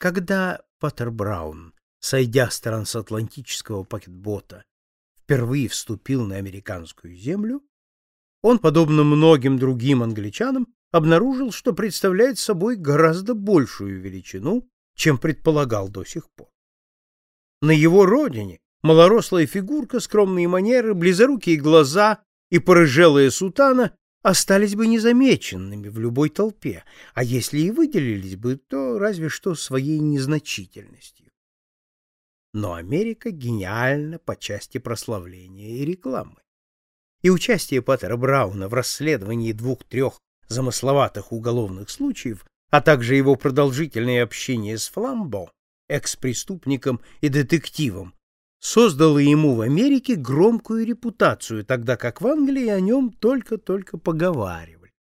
Когда Паттер Браун, сойдя с трансатлантического пакетбота, впервые вступил на американскую землю, он, подобно многим другим англичанам, обнаружил, что представляет собой гораздо большую величину, чем предполагал до сих пор. На его родине малорослая фигурка, скромные манеры, близорукие глаза и порыжелая сутана остались бы незамеченными в любой толпе, а если и выделились бы, то разве что своей незначительностью. Но Америка гениальна по части прославления и рекламы. И участие Паттера Брауна в расследовании двух-трех замысловатых уголовных случаев, а также его продолжительное общение с Фламбо, экс-преступником и детективом, создало ему в Америке громкую репутацию, тогда как в Англии о нем только-только поговаривали.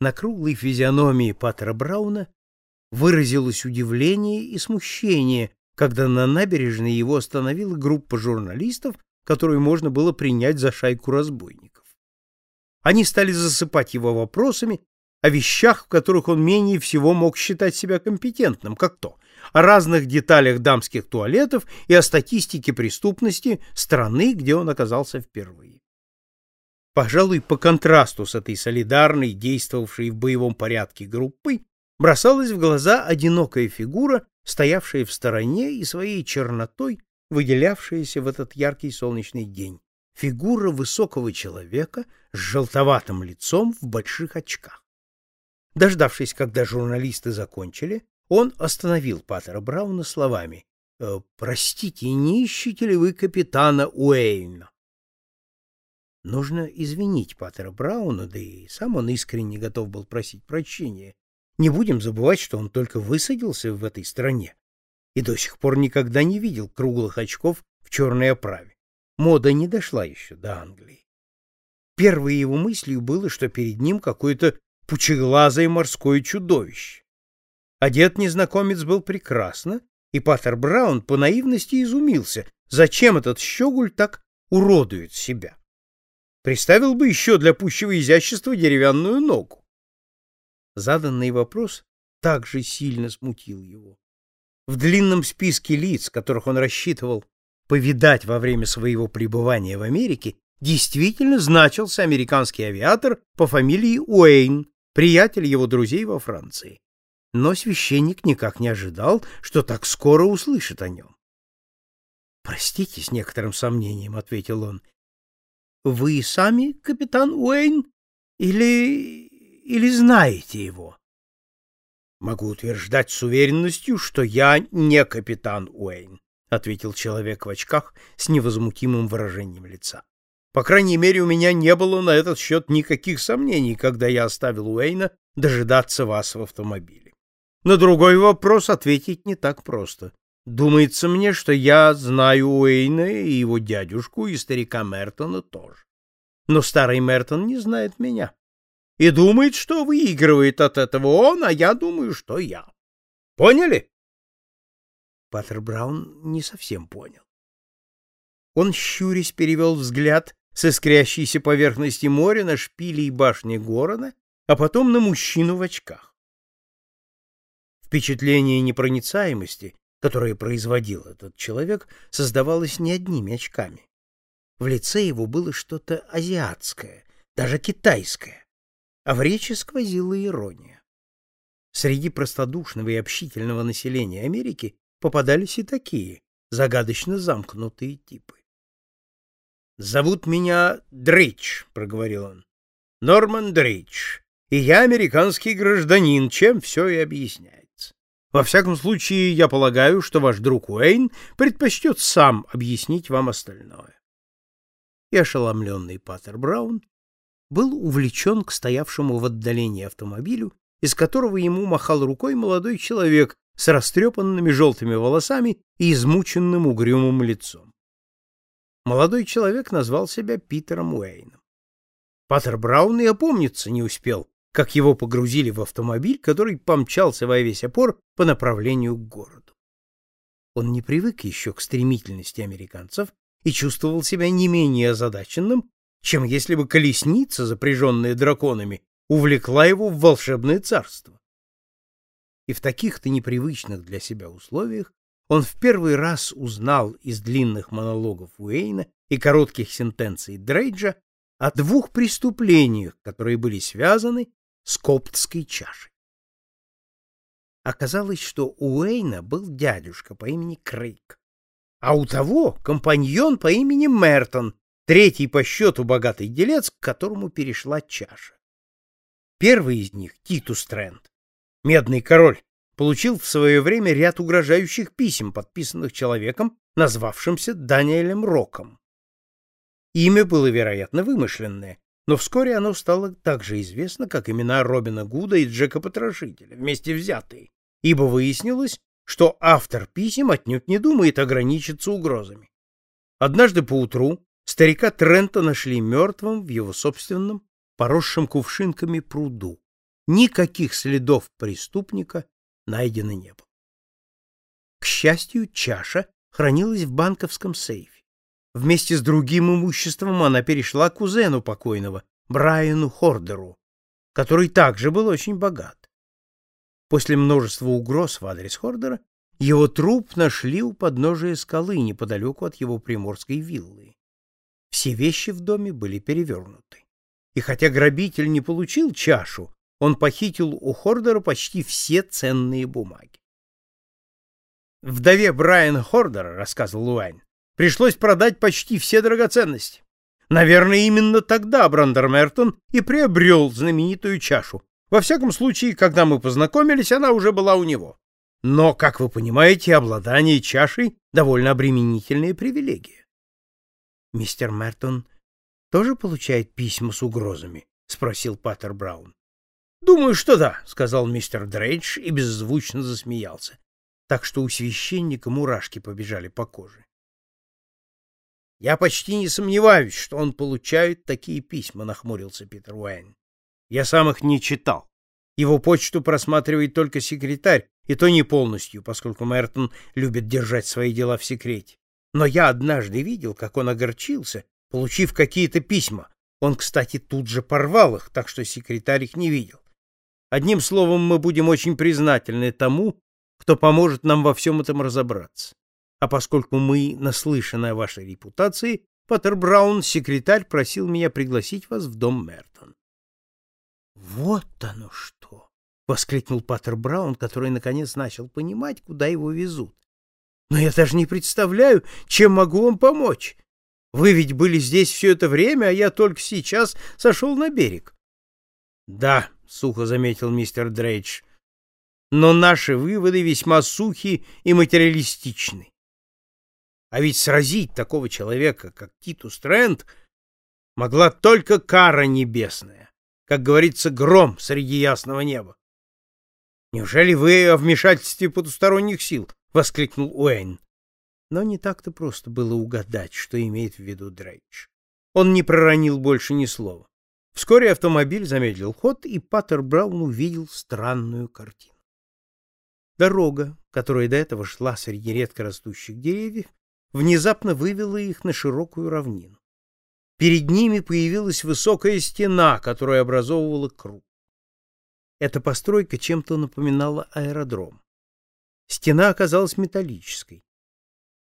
На круглой физиономии Паттера Брауна выразилось удивление и смущение, когда на набережной его остановила группа журналистов, которую можно было принять за шайку разбойников. Они стали засыпать его вопросами о вещах, в которых он менее всего мог считать себя компетентным, как то о разных деталях дамских туалетов и о статистике преступности страны, где он оказался впервые. Пожалуй, по контрасту с этой солидарной, действовавшей в боевом порядке группой, бросалась в глаза одинокая фигура, стоявшая в стороне и своей чернотой выделявшаяся в этот яркий солнечный день. Фигура высокого человека с желтоватым лицом в больших очках. Дождавшись, когда журналисты закончили, он остановил Паттера Брауна словами «Э, «Простите, не ищете ли вы капитана Уэйна?» Нужно извинить Паттера Брауна, да и сам он искренне готов был просить прощения. Не будем забывать, что он только высадился в этой стране и до сих пор никогда не видел круглых очков в черной оправе. Мода не дошла еще до Англии. Первой его мыслью было, что перед ним какое-то пучеглазое морское чудовище. Одет незнакомец был прекрасно, и Паттер Браун по наивности изумился, зачем этот щеголь так уродует себя. Приставил бы еще для пущего изящества деревянную ногу. Заданный вопрос также сильно смутил его. В длинном списке лиц, которых он рассчитывал повидать во время своего пребывания в Америке, действительно значился американский авиатор по фамилии Уэйн, приятель его друзей во Франции но священник никак не ожидал, что так скоро услышит о нем. «Простите, с некоторым сомнением», — ответил он. «Вы сами капитан Уэйн или... или знаете его?» «Могу утверждать с уверенностью, что я не капитан Уэйн», — ответил человек в очках с невозмутимым выражением лица. «По крайней мере, у меня не было на этот счет никаких сомнений, когда я оставил Уэйна дожидаться вас в автомобиле. На другой вопрос ответить не так просто. Думается мне, что я знаю Уэйна и его дядюшку, и старика Мертона тоже. Но старый Мертон не знает меня. И думает, что выигрывает от этого он, а я думаю, что я. Поняли? Паттер Браун не совсем понял. Он, щурясь, перевел взгляд с искрящейся поверхности моря на шпили и башни города, а потом на мужчину в очках. Впечатление непроницаемости, которое производил этот человек, создавалось не одними очками. В лице его было что-то азиатское, даже китайское, а в речи сквозила ирония. Среди простодушного и общительного населения Америки попадались и такие загадочно замкнутые типы. «Зовут меня Дрейч», — проговорил он. «Норман Дрейч, и я американский гражданин, чем все и объясняет. Во всяком случае, я полагаю, что ваш друг Уэйн предпочтет сам объяснить вам остальное. И ошеломленный Паттер Браун был увлечен к стоявшему в отдалении автомобилю, из которого ему махал рукой молодой человек с растрепанными желтыми волосами и измученным угрюмым лицом. Молодой человек назвал себя Питером Уэйном. Паттер Браун и опомниться не успел, как его погрузили в автомобиль, который помчался во весь опор по направлению к городу. Он не привык еще к стремительности американцев и чувствовал себя не менее озадаченным, чем если бы колесница, запряженная драконами, увлекла его в волшебное царство. и в таких-то непривычных для себя условиях он в первый раз узнал из длинных монологов Уэйна и коротких сентенций Дрейджа о двух преступлениях, которые были связаны с коптской чашей. Оказалось, что у Уэйна был дядюшка по имени Крейг, а у того компаньон по имени Мертон, третий по счету богатый делец, к которому перешла чаша. Первый из них, Титус Трент, медный король, получил в свое время ряд угрожающих писем, подписанных человеком, назвавшимся Даниэлем Роком. Имя было, вероятно, вымышленное, но вскоре оно стало так же известно, как имена Робина Гуда и Джека Потрошителя, вместе взятые, ибо выяснилось, что автор писем отнюдь не думает ограничиться угрозами. Однажды поутру старика Трента нашли мертвым в его собственном, поросшем кувшинками пруду. Никаких следов преступника найдено не было. К счастью, чаша хранилась в банковском сейфе. Вместе с другим имуществом она перешла к кузену покойного, Брайану Хордеру, который также был очень богат. После множества угроз в адрес Хордера его труп нашли у подножия скалы неподалеку от его приморской виллы. Все вещи в доме были перевернуты. И хотя грабитель не получил чашу, он похитил у Хордера почти все ценные бумаги. Вдове Брайана Хордера, рассказывал Луань, пришлось продать почти все драгоценности. Наверное, именно тогда Брандер Мертон и приобрел знаменитую чашу. Во всяком случае, когда мы познакомились, она уже была у него. Но, как вы понимаете, обладание чашей — довольно обременительная привилегия. Мистер Мертон тоже получает письма с угрозами? — спросил Паттер Браун. Думаю, что да, сказал мистер Дрейдж и беззвучно засмеялся, так что у священника мурашки побежали по коже. Я почти не сомневаюсь, что он получает такие письма, нахмурился Питер Уэйн. Я сам их не читал. Его почту просматривает только секретарь, и то не полностью, поскольку Мертон любит держать свои дела в секрете. Но я однажды видел, как он огорчился, получив какие-то письма. Он, кстати, тут же порвал их, так что секретарь их не видел. Одним словом, мы будем очень признательны тому, кто поможет нам во всем этом разобраться. А поскольку мы наслышаны о вашей репутации, Поттер Браун, секретарь, просил меня пригласить вас в дом Мертон. Вот оно что, воскликнул Поттер Браун, который наконец начал понимать, куда его везут. Но я даже не представляю, чем могу вам помочь. Вы ведь были здесь все это время, а я только сейчас сошел на берег. Да, — сухо заметил мистер Дрейдж. «Но наши выводы весьма сухи и материалистичны. А ведь сразить такого человека, как Титус Трент, могла только кара небесная, как говорится, гром среди ясного неба. «Неужели вы о вмешательстве потусторонних сил?» — воскликнул Уэйн. Но не так-то просто было угадать, что имеет в виду Дрейдж. Он не проронил больше ни слова. Вскоре автомобиль замедлил ход, и Паттер Браун увидел странную картину. Дорога, которая до этого шла среди редко растущих деревьев, внезапно вывела их на широкую равнину. Перед ними появилась высокая стена, которая образовывала круг. Эта постройка чем-то напоминала аэродром. Стена оказалась металлической.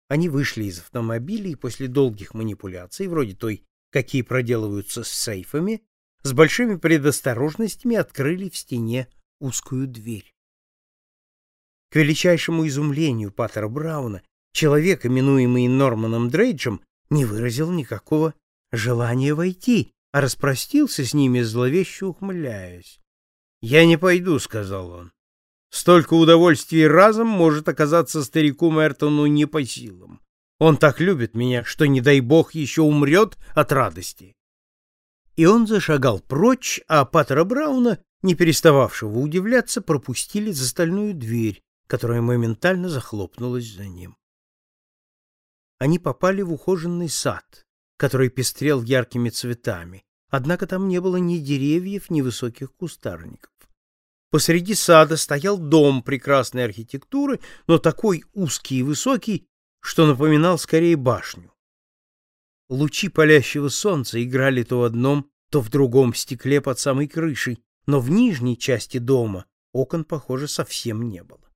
Они вышли из автомобиля и после долгих манипуляций, вроде той, какие проделываются с сейфами, с большими предосторожностями открыли в стене узкую дверь. К величайшему изумлению Паттера Брауна человек, именуемый Норманом Дрейджем, не выразил никакого желания войти, а распростился с ними, зловеще ухмыляясь. «Я не пойду», — сказал он. «Столько удовольствий разом может оказаться старику Мертону не по силам. Он так любит меня, что, не дай бог, еще умрет от радости и он зашагал прочь, а Паттера Брауна, не перестававшего удивляться, пропустили за стальную дверь, которая моментально захлопнулась за ним. Они попали в ухоженный сад, который пестрел яркими цветами, однако там не было ни деревьев, ни высоких кустарников. Посреди сада стоял дом прекрасной архитектуры, но такой узкий и высокий, что напоминал скорее башню. Лучи палящего солнца играли то в одном, то в другом стекле под самой крышей, но в нижней части дома Окон, похоже, совсем не было.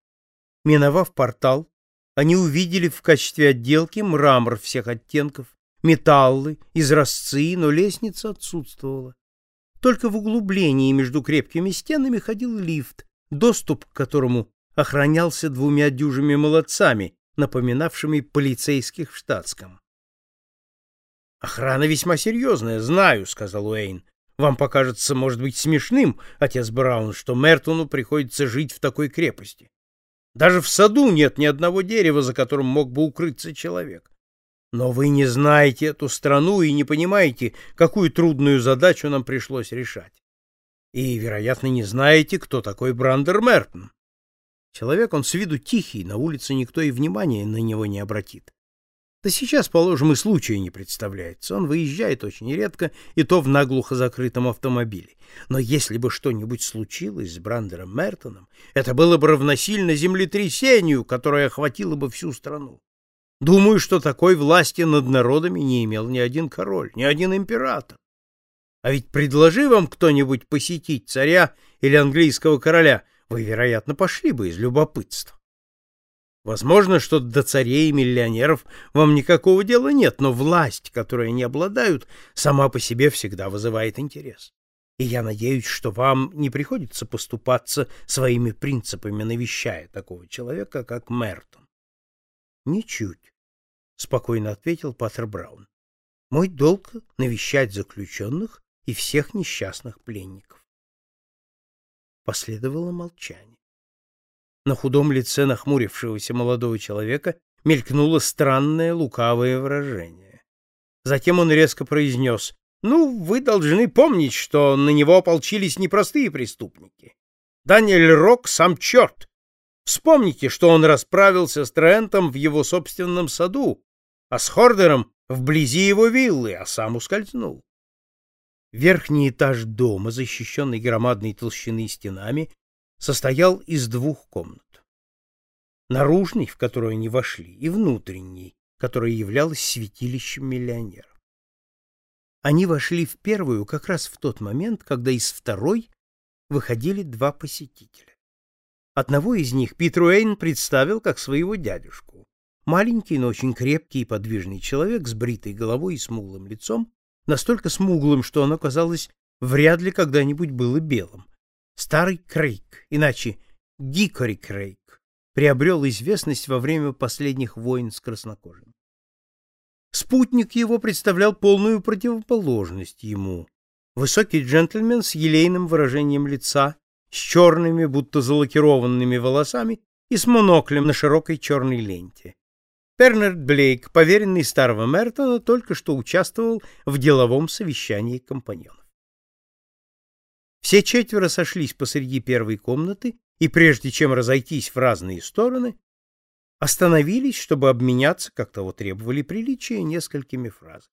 Миновав портал, они увидели в качестве отделки мрамор всех оттенков, металлы, изразцы, но лестница отсутствовала. Только в углублении между крепкими стенами ходил лифт, доступ к которому охранялся двумя дюжими молодцами, напоминавшими полицейских в штатском. «Охрана весьма серьезная, знаю», — сказал Уэйн. «Вам покажется, может быть, смешным, отец Браун, что Мертону приходится жить в такой крепости. Даже в саду нет ни одного дерева, за которым мог бы укрыться человек. Но вы не знаете эту страну и не понимаете, какую трудную задачу нам пришлось решать. И, вероятно, не знаете, кто такой Брандер Мертон. Человек он с виду тихий, на улице никто и внимания на него не обратит. Да сейчас, положим, и случая не представляется. Он выезжает очень редко, и то в наглухо закрытом автомобиле. Но если бы что-нибудь случилось с Брандером Мертоном, это было бы равносильно землетрясению, которое охватило бы всю страну. Думаю, что такой власти над народами не имел ни один король, ни один император. А ведь предложи вам кто-нибудь посетить царя или английского короля, вы, вероятно, пошли бы из любопытства. Возможно, что до царей и миллионеров вам никакого дела нет, но власть, которой они обладают, сама по себе всегда вызывает интерес. И я надеюсь, что вам не приходится поступаться своими принципами, навещая такого человека, как Мертон. Ничуть, спокойно ответил Паттер Браун. Мой долг навещать заключенных и всех несчастных пленников. Последовало молчание. На худом лице нахмурившегося молодого человека мелькнуло странное лукавое выражение. Затем он резко произнес, «Ну, вы должны помнить, что на него ополчились непростые преступники. Даниэль Рок — сам черт, Вспомните, что он расправился с Трентом в его собственном саду, а с Хордером вблизи его виллы, а сам ускользнул. Верхний этаж дома, защищенный громадной толщины стенами, состоял из двух комнат. Наружный, в которую они вошли, и внутренний, которая являлась святилищем миллионеров. Они вошли в первую как раз в тот момент, когда из второй выходили два посетителя. Одного из них Питер представил как своего дядюшку. Маленький, но очень крепкий и подвижный человек с бритой головой и смуглым лицом, настолько смуглым, что оно казалось вряд ли когда-нибудь было белым. Старый Крейг, иначе Гикори Крейг, приобрел известность во время последних войн с краснокожими. Спутник его представлял полную противоположность ему. Высокий джентльмен с елейным выражением лица, с черными, будто залакированными волосами и с моноклем на широкой черной ленте. Бернард Блейк, поверенный старого Мертона, только что участвовал в деловом совещании компаньонов. Все четверо сошлись посреди первой комнаты и, прежде чем разойтись в разные стороны, остановились, чтобы обменяться, как того требовали приличия, несколькими фразами.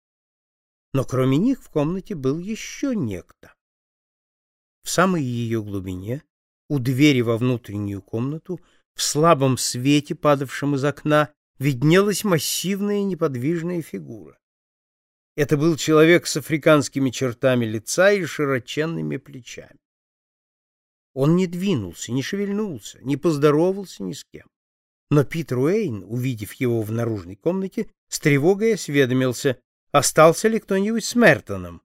Но кроме них в комнате был еще некто. В самой ее глубине, у двери во внутреннюю комнату, в слабом свете, падавшем из окна, виднелась массивная неподвижная фигура. Это был человек с африканскими чертами лица и широченными плечами. Он не двинулся, не шевельнулся, не поздоровался ни с кем. Но Питер Уэйн, увидев его в наружной комнате, с тревогой осведомился, остался ли кто-нибудь с Мертоном.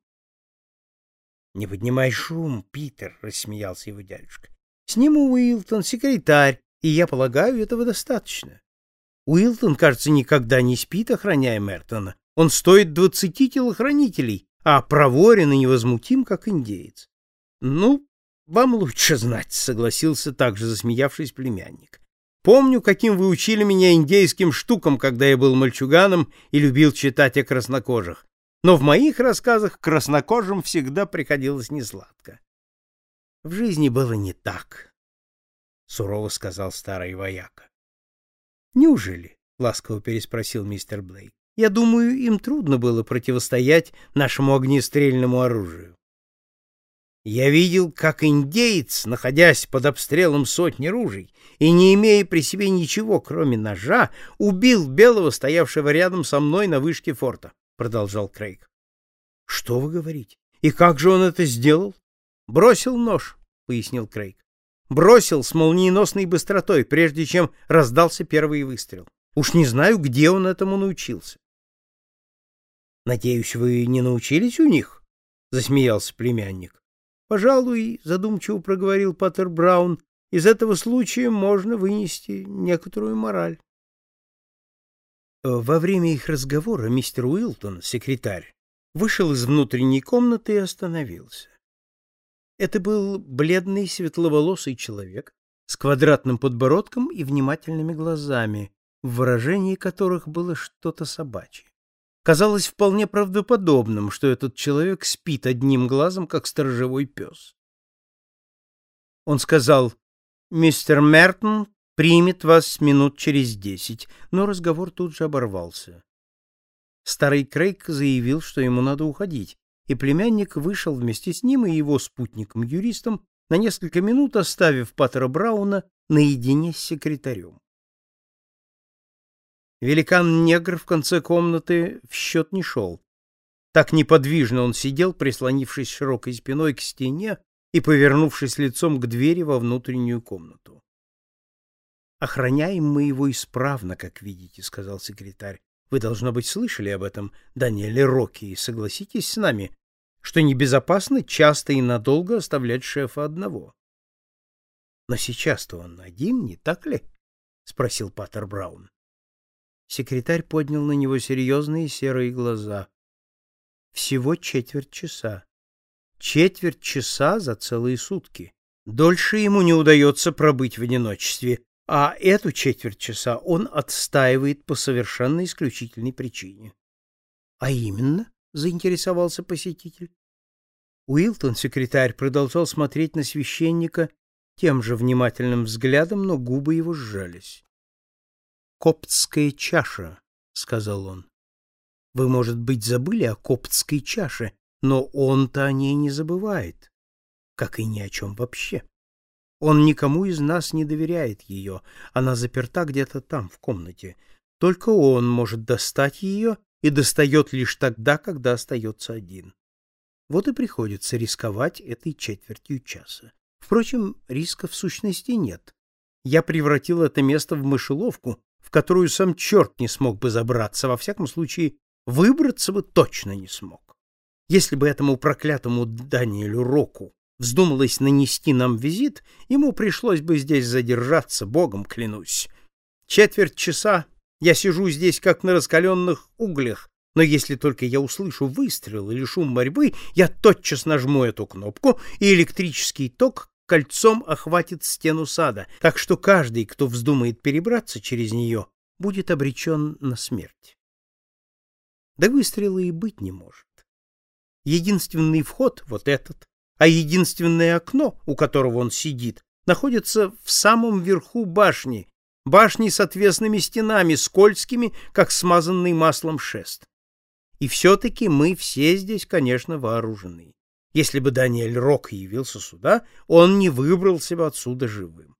Не поднимай шум, Питер, рассмеялся его дядюшка. С ним Уилтон, секретарь, и я полагаю, этого достаточно. Уилтон, кажется, никогда не спит, охраняя Мертона. Он стоит двадцати телохранителей, а проворен и невозмутим, как индеец. Ну, вам лучше знать, согласился также засмеявшись племянник. Помню, каким вы учили меня индейским штукам, когда я был мальчуганом и любил читать о краснокожих но в моих рассказах краснокожим всегда приходилось несладко. В жизни было не так, сурово сказал старый вояка. Неужели? ласково переспросил мистер Блейк. Я думаю, им трудно было противостоять нашему огнестрельному оружию. Я видел, как индеец, находясь под обстрелом сотни ружей и не имея при себе ничего, кроме ножа, убил белого, стоявшего рядом со мной на вышке форта продолжал Крейг. Что вы говорите? И как же он это сделал? Бросил нож, пояснил Крейг. бросил с молниеносной быстротой, прежде чем раздался первый выстрел. Уж не знаю, где он этому научился. Надеюсь, вы не научились у них? засмеялся племянник. Пожалуй, задумчиво проговорил Паттер Браун, из этого случая можно вынести некоторую мораль. Во время их разговора мистер Уилтон, секретарь, вышел из внутренней комнаты и остановился. Это был бледный светловолосый человек с квадратным подбородком и внимательными глазами, в выражении которых было что-то собачье. Казалось вполне правдоподобным, что этот человек спит одним глазом, как сторожевой пес. Он сказал, «Мистер Мертон примет вас минут через десять», но разговор тут же оборвался. Старый Крейг заявил, что ему надо уходить, и племянник вышел вместе с ним и его спутником-юристом, на несколько минут оставив Паттера Брауна наедине с секретарем. Великан-негр в конце комнаты в счет не шел. Так неподвижно он сидел, прислонившись широкой спиной к стене и повернувшись лицом к двери во внутреннюю комнату. «Охраняем мы его исправно, как видите», — сказал секретарь. «Вы, должно быть, слышали об этом, Даниэле Рокки, и согласитесь с нами, что небезопасно часто и надолго оставлять шефа одного». «Но сейчас-то он один, не так ли?» — спросил Паттер Браун. Секретарь поднял на него серьезные серые глаза. Всего четверть часа. Четверть часа за целые сутки. Дольше ему не удается пробыть в одиночестве, а эту четверть часа он отстаивает по совершенно исключительной причине. — А именно? — заинтересовался посетитель. Уилтон, секретарь, продолжал смотреть на священника тем же внимательным взглядом, но губы его сжались коптская чаша, — сказал он. Вы, может быть, забыли о коптской чаше, но он-то о ней не забывает, как и ни о чем вообще. Он никому из нас не доверяет ее, она заперта где-то там, в комнате. Только он может достать ее и достает лишь тогда, когда остается один. Вот и приходится рисковать этой четвертью часа. Впрочем, риска в сущности нет. Я превратил это место в мышеловку, в которую сам черт не смог бы забраться, во всяком случае, выбраться бы точно не смог. Если бы этому проклятому Даниэлю Року вздумалось нанести нам визит, ему пришлось бы здесь задержаться, богом клянусь. Четверть часа я сижу здесь, как на раскаленных углях, но если только я услышу выстрел или шум борьбы, я тотчас нажму эту кнопку, и электрический ток кольцом охватит стену сада, так что каждый, кто вздумает перебраться через нее, будет обречен на смерть. Да выстрела и быть не может. Единственный вход вот этот, а единственное окно, у которого он сидит, находится в самом верху башни, башни с отвесными стенами, скользкими, как смазанный маслом шест. И все-таки мы все здесь, конечно, вооружены. Если бы Даниэль Рок явился сюда, он не выбрался бы отсюда живым.